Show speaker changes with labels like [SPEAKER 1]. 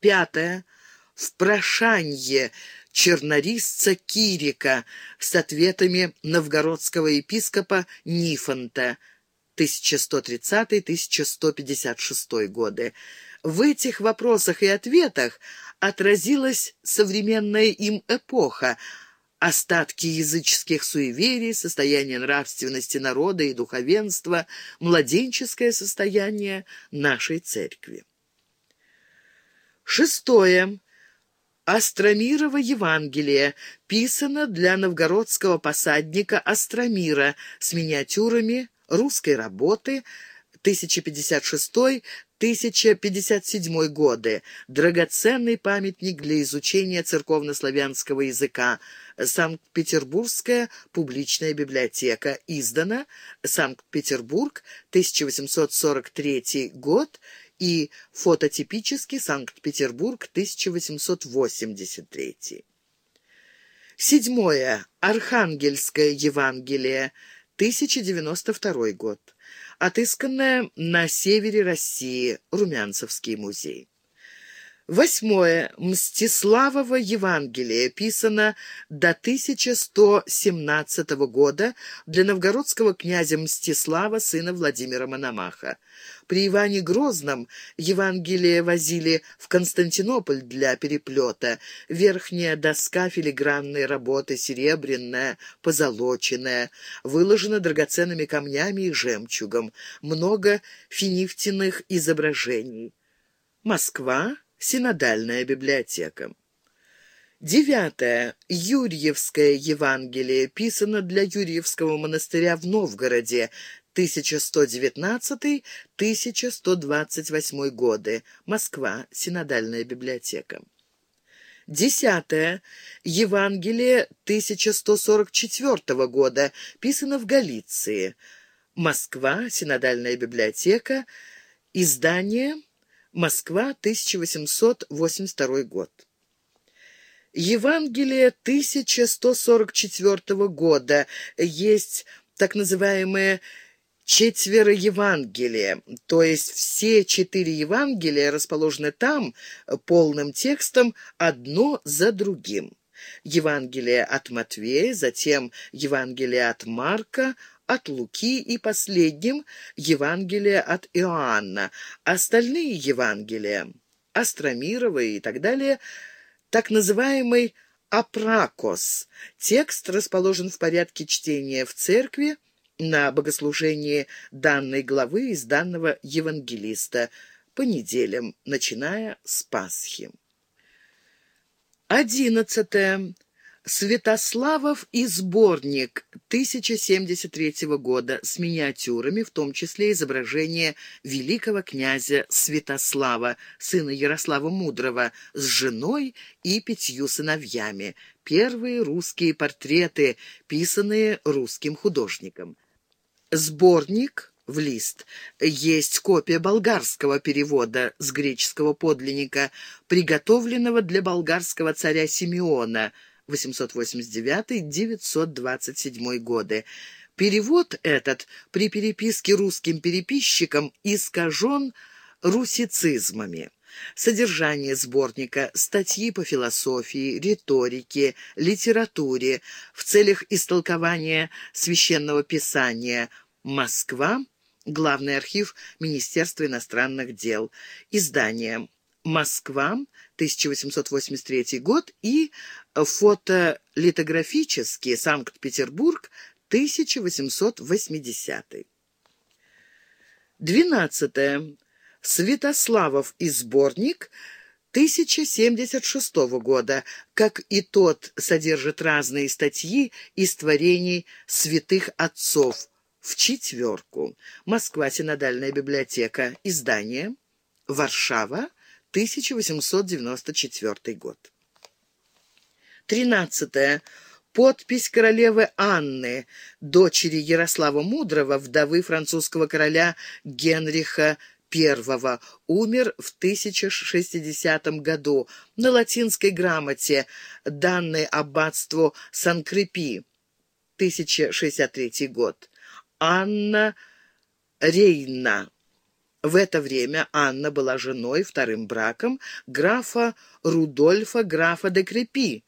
[SPEAKER 1] Пятое. В прошанье чернорисца Кирика с ответами новгородского епископа Нифонта 1130-1156 годы. В этих вопросах и ответах отразилась современная им эпоха, остатки языческих суеверий, состояние нравственности народа и духовенства, младенческое состояние нашей церкви. Шестое. Астромирово Евангелие писано для новгородского посадника Астромира с миниатюрами русской работы 1056-1057 годы, драгоценный памятник для изучения церковнославянского языка, Санкт-Петербургская публичная библиотека, издана Санкт-Петербург, 1843 год, и фототипический Санкт-Петербург, 1883. Седьмое. Архангельское Евангелие, 1092 год. Отысканное на севере России, Румянцевский музей. Восьмое. Мстиславово Евангелие писано до 1117 года для новгородского князя Мстислава, сына Владимира Мономаха. При Иване Грозном Евангелие возили в Константинополь для переплета. Верхняя доска филигранной работы, серебряная, позолоченная, выложена драгоценными камнями и жемчугом. Много финифтиных изображений. Москва. Синодальная библиотека. Девятое. Юрьевское Евангелие писано для Юрьевского монастыря в Новгороде 1119-1128 годы. Москва. Синодальная библиотека. Десятое. Евангелие 1144 года. Писано в Галиции. Москва. Синодальная библиотека. Издание Москва, 1882 год. Евангелие 1144 года есть так называемые четверо Евангелия, то есть все четыре Евангелия расположены там полным текстом одно за другим. Евангелие от Матвея, затем Евангелие от Марка, от Луки и последним Евангелие от Иоанна. Остальные Евангелия, Астромирова и так далее, так называемый апракос. Текст расположен в порядке чтения в церкви на богослужении данной главы из данного евангелиста по неделям, начиная с Пасхи. Одиннадцатое. Святославов и сборник 1073 года с миниатюрами, в том числе изображение великого князя Святослава, сына Ярослава Мудрого, с женой и пятью сыновьями. Первые русские портреты, писанные русским художником. Сборник в лист. Есть копия болгарского перевода с греческого подлинника, приготовленного для болгарского царя Симеона – 889-927 годы. Перевод этот при переписке русским переписчиком искажен русицизмами. Содержание сборника, статьи по философии, риторике, литературе в целях истолкования священного писания «Москва», Главный архив Министерства иностранных дел, издание «Москва», 1883 год и фотолитографический Санкт-Петербург, 1880. 12. Святославов и сборник 1076 года, как и тот содержит разные статьи из творений святых отцов в четверку. Москва, Синодальная библиотека, издание, Варшава, 1894 год. 13. Подпись королевы Анны, дочери Ярослава Мудрого, вдовы французского короля Генриха I, умер в 1060 году на латинской грамоте, данной аббатству Сан-Крепи, 1063 год. Анна Рейна. В это время Анна была женой вторым браком графа Рудольфа графа де Крепи,